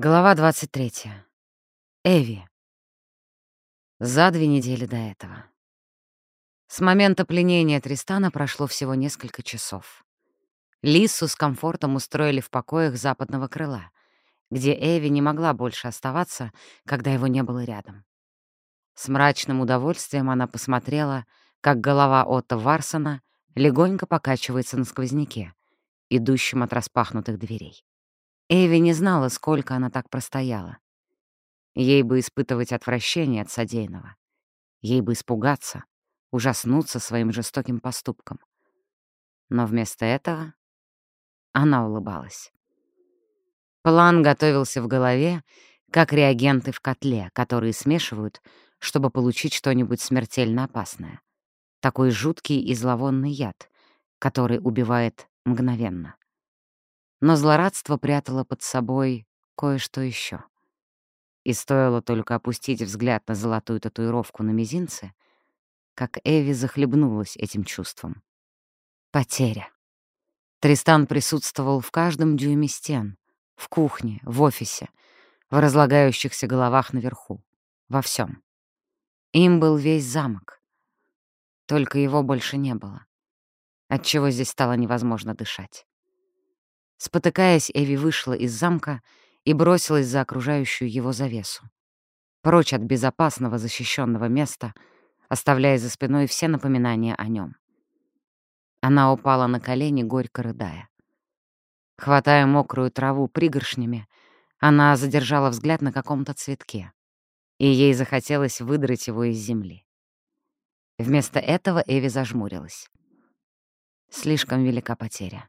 Глава 23. Эви. За две недели до этого. С момента пленения Тристана прошло всего несколько часов. Лису с комфортом устроили в покоях западного крыла, где Эви не могла больше оставаться, когда его не было рядом. С мрачным удовольствием она посмотрела, как голова Отто Варсона легонько покачивается на сквозняке, идущем от распахнутых дверей. Эви не знала, сколько она так простояла. Ей бы испытывать отвращение от содеянного. Ей бы испугаться, ужаснуться своим жестоким поступком. Но вместо этого она улыбалась. План готовился в голове, как реагенты в котле, которые смешивают, чтобы получить что-нибудь смертельно опасное. Такой жуткий и зловонный яд, который убивает мгновенно но злорадство прятало под собой кое-что еще. И стоило только опустить взгляд на золотую татуировку на мизинце, как Эви захлебнулась этим чувством. Потеря. Тристан присутствовал в каждом дюйме стен, в кухне, в офисе, в разлагающихся головах наверху, во всем. Им был весь замок. Только его больше не было, отчего здесь стало невозможно дышать. Спотыкаясь, Эви вышла из замка и бросилась за окружающую его завесу. Прочь от безопасного защищенного места, оставляя за спиной все напоминания о нем. Она упала на колени, горько рыдая. Хватая мокрую траву пригоршнями, она задержала взгляд на каком-то цветке, и ей захотелось выдрать его из земли. Вместо этого Эви зажмурилась. Слишком велика потеря.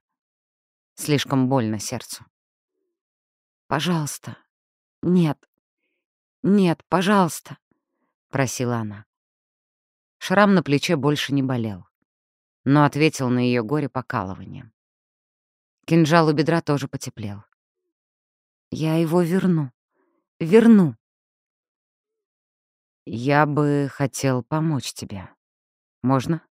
Слишком больно сердцу. «Пожалуйста. Нет. Нет, пожалуйста», — просила она. Шрам на плече больше не болел, но ответил на ее горе покалыванием. Кинжал у бедра тоже потеплел. «Я его верну. Верну». «Я бы хотел помочь тебе. Можно?»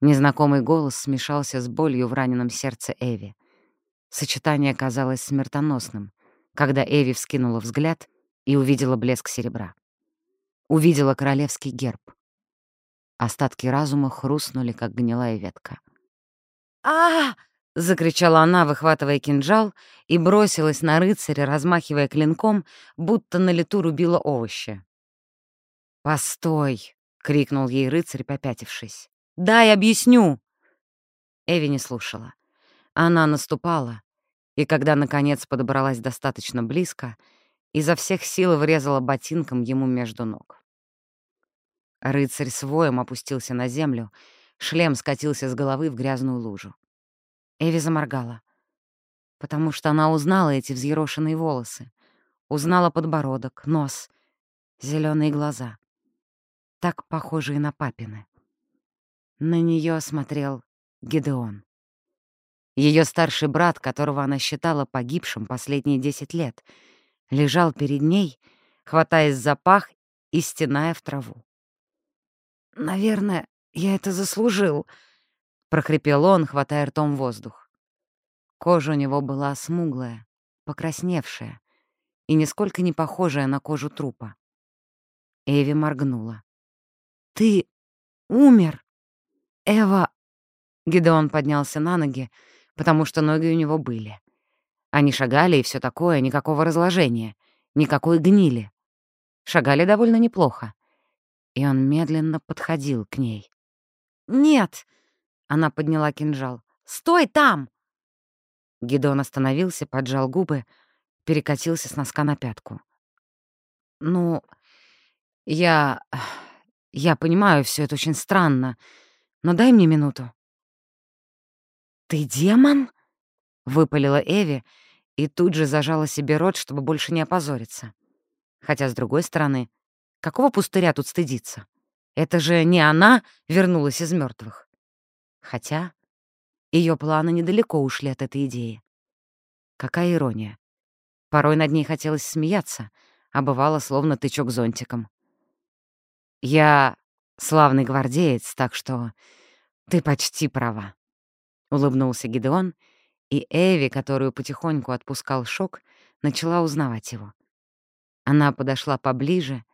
Незнакомый голос смешался с болью в раненом сердце Эви. Сочетание казалось смертоносным, когда Эви вскинула взгляд и увидела блеск серебра. Увидела королевский герб. Остатки разума хрустнули, как гнилая ветка. а, закричала она, выхватывая кинжал, и бросилась на рыцаря, размахивая клинком, будто на лету рубила овощи. «Постой!» — крикнул ей рыцарь, попятившись. Дай объясню!» Эви не слушала. Она наступала, и когда, наконец, подобралась достаточно близко, изо всех сил врезала ботинком ему между ног. Рыцарь с воем опустился на землю, шлем скатился с головы в грязную лужу. Эви заморгала, потому что она узнала эти взъерошенные волосы, узнала подбородок, нос, зеленые глаза, так похожие на папины. На нее смотрел Гедеон. Ее старший брат, которого она считала погибшим последние десять лет, лежал перед ней, хватаясь за пах и стеная в траву. «Наверное, я это заслужил», — прохрипел он, хватая ртом воздух. Кожа у него была смуглая, покрасневшая и нисколько не похожая на кожу трупа. Эви моргнула. «Ты умер!» «Эва...» Гидеон поднялся на ноги, потому что ноги у него были. Они шагали и все такое, никакого разложения, никакой гнили. Шагали довольно неплохо. И он медленно подходил к ней. «Нет!» — она подняла кинжал. «Стой там!» Гидеон остановился, поджал губы, перекатился с носка на пятку. «Ну, я... я понимаю, все это очень странно», но дай мне минуту». «Ты демон?» — выпалила Эви и тут же зажала себе рот, чтобы больше не опозориться. Хотя, с другой стороны, какого пустыря тут стыдиться? Это же не она вернулась из мертвых. Хотя ее планы недалеко ушли от этой идеи. Какая ирония. Порой над ней хотелось смеяться, а бывало словно тычок зонтиком. Я славный гвардеец, так что ты почти права», — улыбнулся Гидеон, и Эви, которую потихоньку отпускал шок, начала узнавать его. Она подошла поближе,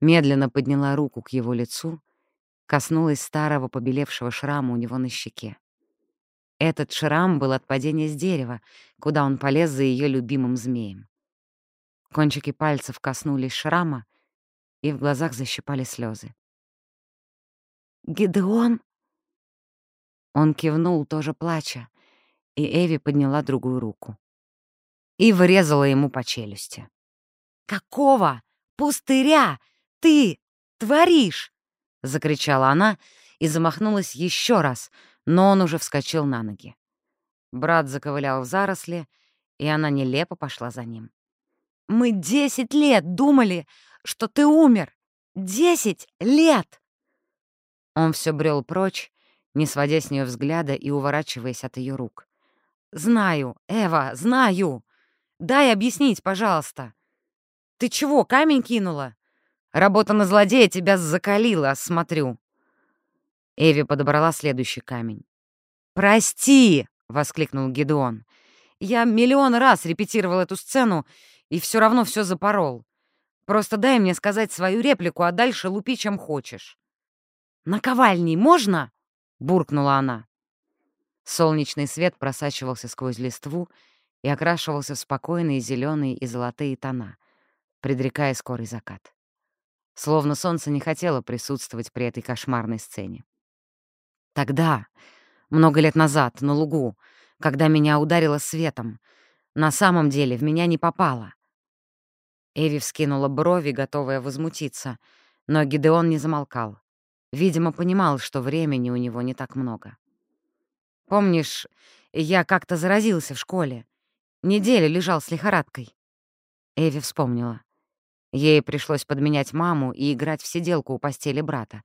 медленно подняла руку к его лицу, коснулась старого побелевшего шрама у него на щеке. Этот шрам был от падения с дерева, куда он полез за ее любимым змеем. Кончики пальцев коснулись шрама, и в глазах защипали слезы. «Гидеон?» Он кивнул, тоже плача, и Эви подняла другую руку. И врезала ему по челюсти. «Какого пустыря ты творишь?» — закричала она и замахнулась еще раз, но он уже вскочил на ноги. Брат заковылял в заросли, и она нелепо пошла за ним. «Мы десять лет думали, что ты умер! Десять лет!» Он все брел прочь, не сводя с нее взгляда и уворачиваясь от ее рук. «Знаю, Эва, знаю! Дай объяснить, пожалуйста!» «Ты чего, камень кинула? Работа на злодея тебя закалила, смотрю». Эви подобрала следующий камень. «Прости!» — воскликнул Гедеон. «Я миллион раз репетировал эту сцену и все равно все запорол. Просто дай мне сказать свою реплику, а дальше лупи, чем хочешь». «Наковальней можно?» — буркнула она. Солнечный свет просачивался сквозь листву и окрашивался в спокойные зеленые и золотые тона, предрекая скорый закат. Словно солнце не хотело присутствовать при этой кошмарной сцене. Тогда, много лет назад, на лугу, когда меня ударило светом, на самом деле в меня не попало. Эви вскинула брови, готовая возмутиться, но Гидеон не замолкал. Видимо, понимал, что времени у него не так много. «Помнишь, я как-то заразился в школе. Неделю лежал с лихорадкой». Эви вспомнила. Ей пришлось подменять маму и играть в сиделку у постели брата,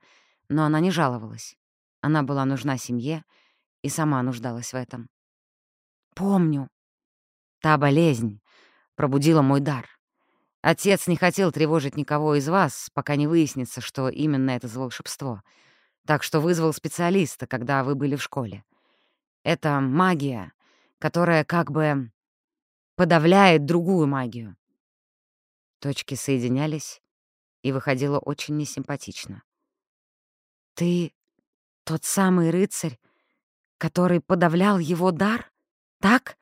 но она не жаловалась. Она была нужна семье и сама нуждалась в этом. «Помню. Та болезнь пробудила мой дар. Отец не хотел тревожить никого из вас, пока не выяснится, что именно это за волшебство. Так что вызвал специалиста, когда вы были в школе. Это магия, которая как бы подавляет другую магию. Точки соединялись, и выходило очень несимпатично. «Ты тот самый рыцарь, который подавлял его дар? Так?»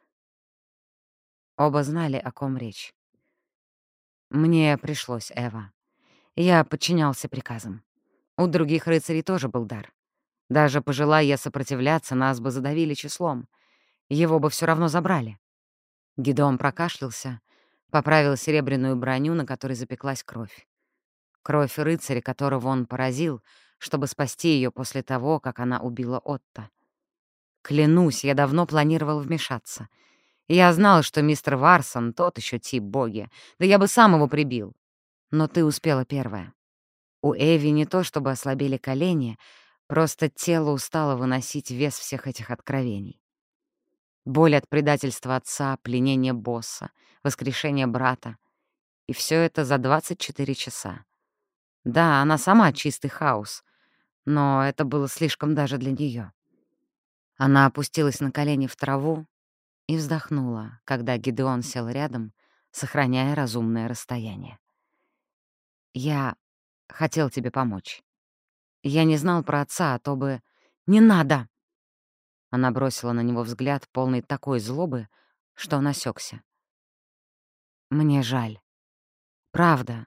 Оба знали, о ком речь. Мне пришлось, Эва. Я подчинялся приказам. У других рыцарей тоже был дар. Даже пожелая я сопротивляться, нас бы задавили числом. Его бы все равно забрали. Гидом прокашлялся, поправил серебряную броню, на которой запеклась кровь. Кровь рыцаря, которого он поразил, чтобы спасти ее после того, как она убила Отто. Клянусь, я давно планировал вмешаться — я знал, что мистер Варсон тот еще тип боги, да я бы сам его прибил. Но ты успела первая. У Эви не то чтобы ослабели колени, просто тело устало выносить вес всех этих откровений. Боль от предательства отца, пленения босса, воскрешения брата. И все это за 24 часа. Да, она сама чистый хаос, но это было слишком даже для нее. Она опустилась на колени в траву, и вздохнула, когда Гидеон сел рядом, сохраняя разумное расстояние. «Я хотел тебе помочь. Я не знал про отца, а то бы... Не надо!» Она бросила на него взгляд, полный такой злобы, что он осекся. «Мне жаль. Правда,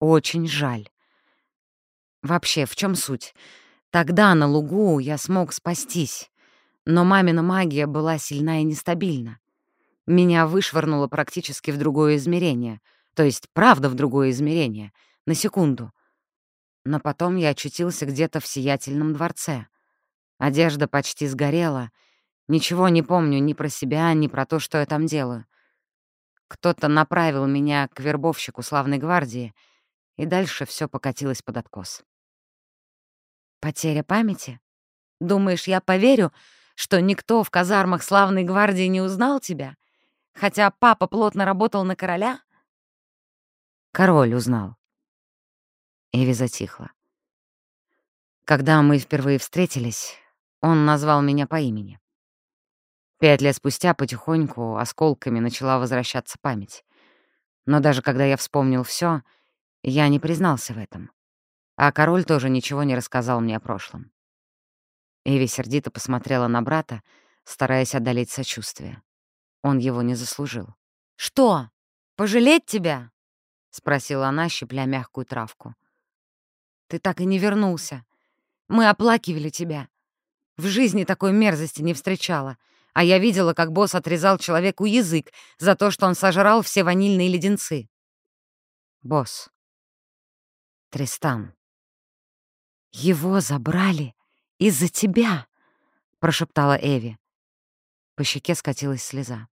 очень жаль. Вообще, в чем суть? Тогда на лугу я смог спастись. Но мамина магия была сильна и нестабильна. Меня вышвырнуло практически в другое измерение, то есть правда в другое измерение, на секунду. Но потом я очутился где-то в сиятельном дворце. Одежда почти сгорела. Ничего не помню ни про себя, ни про то, что я там делаю. Кто-то направил меня к вербовщику славной гвардии, и дальше все покатилось под откос. «Потеря памяти? Думаешь, я поверю, что никто в казармах славной гвардии не узнал тебя? Хотя папа плотно работал на короля? Король узнал. Эви затихла. Когда мы впервые встретились, он назвал меня по имени. Пять лет спустя потихоньку осколками начала возвращаться память. Но даже когда я вспомнил все, я не признался в этом. А король тоже ничего не рассказал мне о прошлом. Эви сердито посмотрела на брата, стараясь одолеть сочувствие. Он его не заслужил. «Что, пожалеть тебя?» — спросила она, щепля мягкую травку. «Ты так и не вернулся. Мы оплакивали тебя. В жизни такой мерзости не встречала. А я видела, как босс отрезал человеку язык за то, что он сожрал все ванильные леденцы. Босс. Тристан. Его забрали из-за тебя, прошептала Эви. По щеке скатилась слеза.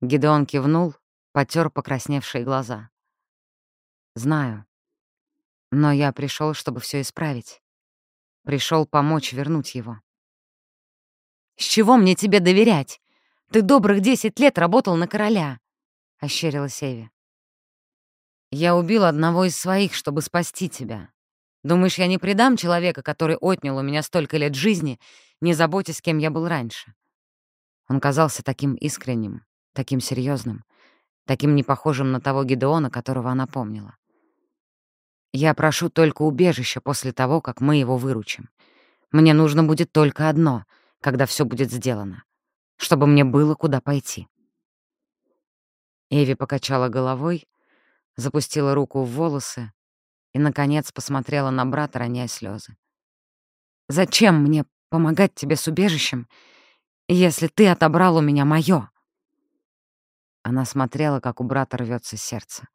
Гидеон кивнул, потер покрасневшие глаза. «Знаю. Но я пришел, чтобы все исправить. Пришел помочь вернуть его. «С чего мне тебе доверять? Ты добрых десять лет работал на короля», — ощерилась Эви. «Я убил одного из своих, чтобы спасти тебя. Думаешь, я не предам человека, который отнял у меня столько лет жизни, не заботясь, кем я был раньше?» Он казался таким искренним, таким серьезным, таким непохожим на того Гедеона, которого она помнила. «Я прошу только убежища после того, как мы его выручим. Мне нужно будет только одно — когда все будет сделано, чтобы мне было куда пойти. Эви покачала головой, запустила руку в волосы и, наконец, посмотрела на брата, роняя слезы. «Зачем мне помогать тебе с убежищем, если ты отобрал у меня моё?» Она смотрела, как у брата рвется сердце.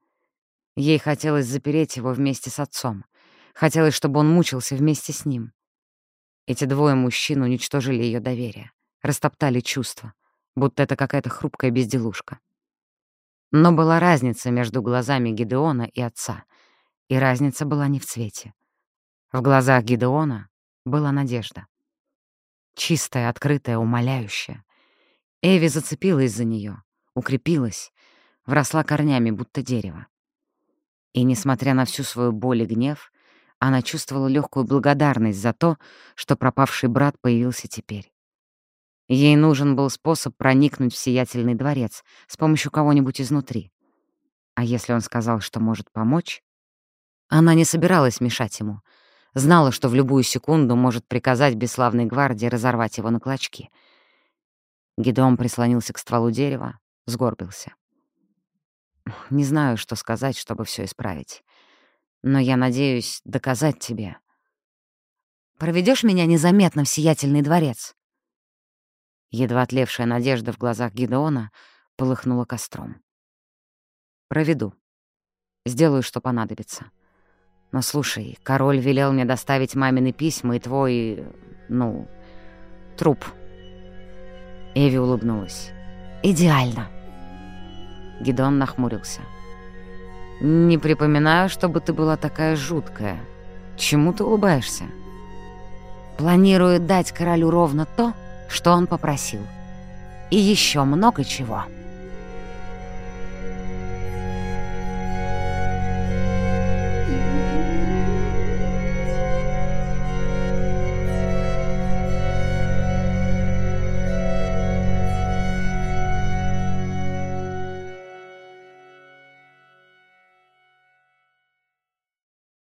Ей хотелось запереть его вместе с отцом. Хотелось, чтобы он мучился вместе с ним. Эти двое мужчин уничтожили ее доверие, растоптали чувства, будто это какая-то хрупкая безделушка. Но была разница между глазами Гидеона и отца, и разница была не в цвете. В глазах Гидеона была надежда. Чистая, открытая, умоляющая. Эви зацепилась за нее, укрепилась, вросла корнями, будто дерево. И, несмотря на всю свою боль и гнев, она чувствовала легкую благодарность за то, что пропавший брат появился теперь. Ей нужен был способ проникнуть в сиятельный дворец с помощью кого-нибудь изнутри. А если он сказал, что может помочь? Она не собиралась мешать ему. Знала, что в любую секунду может приказать бесславной гвардии разорвать его на клочки. Гидеон прислонился к стволу дерева, сгорбился. «Не знаю, что сказать, чтобы все исправить но я надеюсь доказать тебе. Проведешь меня незаметно в сиятельный дворец?» Едва отлевшая надежда в глазах Гидеона полыхнула костром. «Проведу. Сделаю, что понадобится. Но слушай, король велел мне доставить мамины письма и твой... ну... труп». Эви улыбнулась. «Идеально». Гидеон нахмурился. «Не припоминаю, чтобы ты была такая жуткая. Чему ты улыбаешься?» «Планирую дать королю ровно то, что он попросил. И еще много чего».